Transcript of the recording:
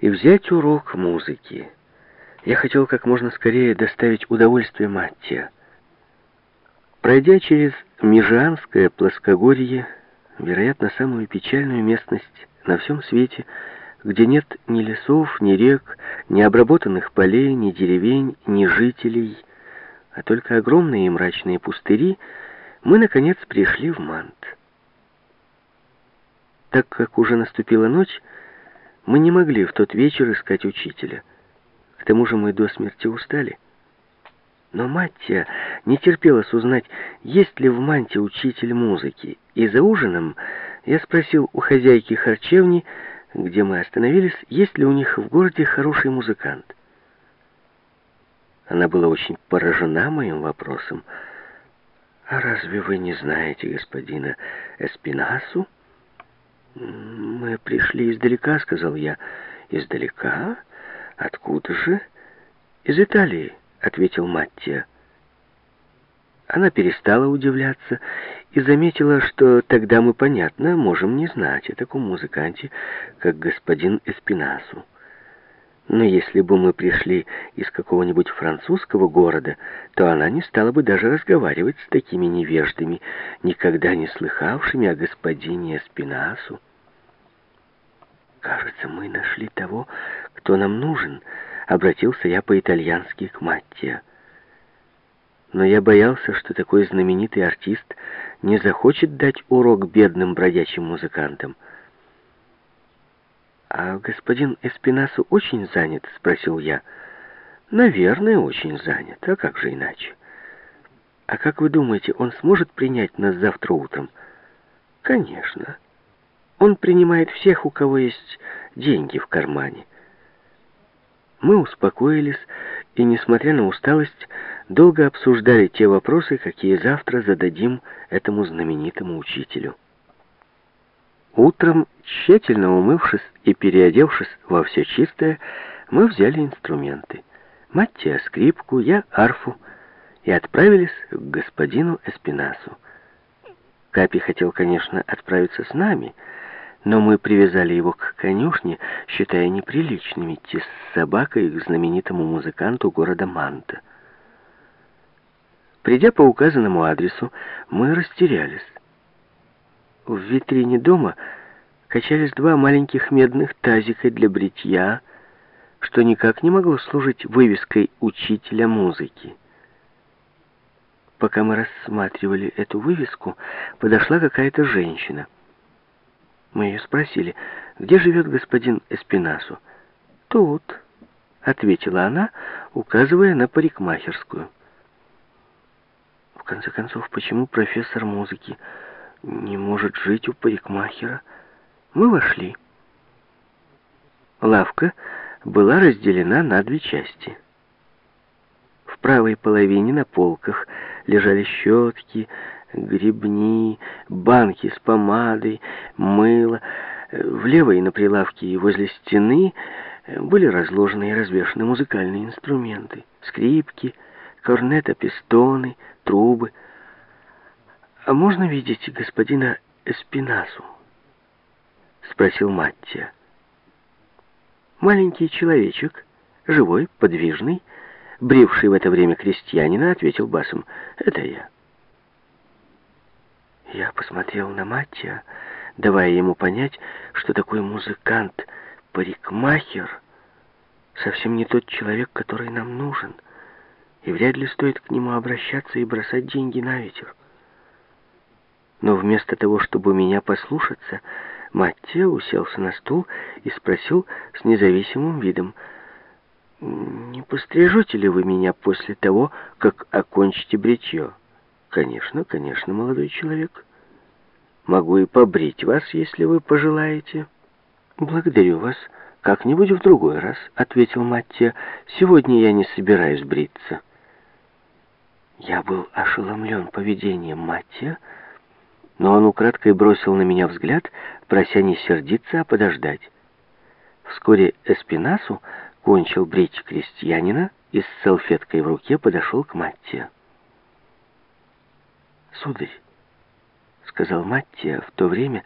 и взять урок музыки. Я хотел как можно скорее доставить удовольствие Маттия. Пройдя через Межанское плоскогорье, вероятно, самую печальную местность на всем свете, где нет ни лесов, ни рек, ни обработанных полей, ни деревень, ни жителей, а только огромные и мрачные пустыри, мы, наконец, пришли в Мант. Так как уже наступила ночь, мы не могли в тот вечер искать учителя. К тому же мы до смерти устали. Но Маттия не терпелась узнать, есть ли в Манте учитель музыки, и за ужином я спросил у хозяйки харчевни, где мы остановились, есть ли у них в городе хороший музыкант. Она была очень поражена моим вопросом. «А разве вы не знаете господина Эспинасу?» «Мы пришли издалека», — сказал я. «Издалека? Откуда же?» «Из Италии», — ответил Маттия. Она перестала удивляться и заметила, что тогда мы, понятно, можем не знать о таком музыканте, как господин Эспинасу. Но если бы мы пришли из какого-нибудь французского города, то она не стала бы даже разговаривать с такими невеждами, никогда не слыхавшими о господине Эспинасу. «Кажется, мы нашли того, кто нам нужен», — обратился я по-итальянски к Маттия. Но я боялся, что такой знаменитый артист не захочет дать урок бедным бродячим музыкантам. «А господин Эспинасу очень занят?» — спросил я. «Наверное, очень занят. А как же иначе?» «А как вы думаете, он сможет принять нас завтра утром?» «Конечно. Он принимает всех, у кого есть деньги в кармане». Мы успокоились и, несмотря на усталость, долго обсуждали те вопросы, какие завтра зададим этому знаменитому учителю. Утром, тщательно умывшись и переодевшись во все чистое, мы взяли инструменты. Маттия скрипку, я арфу, и отправились к господину Эспинасу. Капи хотел, конечно, отправиться с нами, но мы привязали его к конюшне, считая неприличным идти с собакой к знаменитому музыканту города Манта. Придя по указанному адресу, мы растерялись. В витрине дома качались два маленьких медных тазика для бритья, что никак не могло служить вывеской учителя музыки. Пока мы рассматривали эту вывеску, подошла какая-то женщина. Мы ее спросили, где живет господин Эспинасу. «Тут», — ответила она, указывая на парикмахерскую. В конце концов, почему профессор музыки не может жить у парикмахера. Мы вошли. Лавка была разделена на две части. В правой половине на полках лежали щетки, гребни, банки с помадой, мыло. В левой на прилавке и возле стены были разложены и развешаны музыкальные инструменты. Скрипки, корнета-пистоны, трубы — «А можно видеть господина Эспинасу?» — спросил Маттия. Маленький человечек, живой, подвижный, бривший в это время крестьянина, ответил басом, «Это я». Я посмотрел на Маттия, давая ему понять, что такой музыкант, парикмахер, совсем не тот человек, который нам нужен, и вряд ли стоит к нему обращаться и бросать деньги на ветер. Но вместо того, чтобы меня послушаться, Маттео уселся на стул и спросил с независимым видом, «Не пострижете ли вы меня после того, как окончите бритье?» «Конечно, конечно, молодой человек. Могу и побрить вас, если вы пожелаете». «Благодарю вас. Как-нибудь в другой раз», — ответил Маттео. «Сегодня я не собираюсь бриться». Я был ошеломлен поведением Маттео, но он украдкой бросил на меня взгляд, прося не сердиться, а подождать. Вскоре Эспинасу кончил брить крестьянина и с салфеткой в руке подошел к Маттия. «Сударь», — сказал Маттия в то время,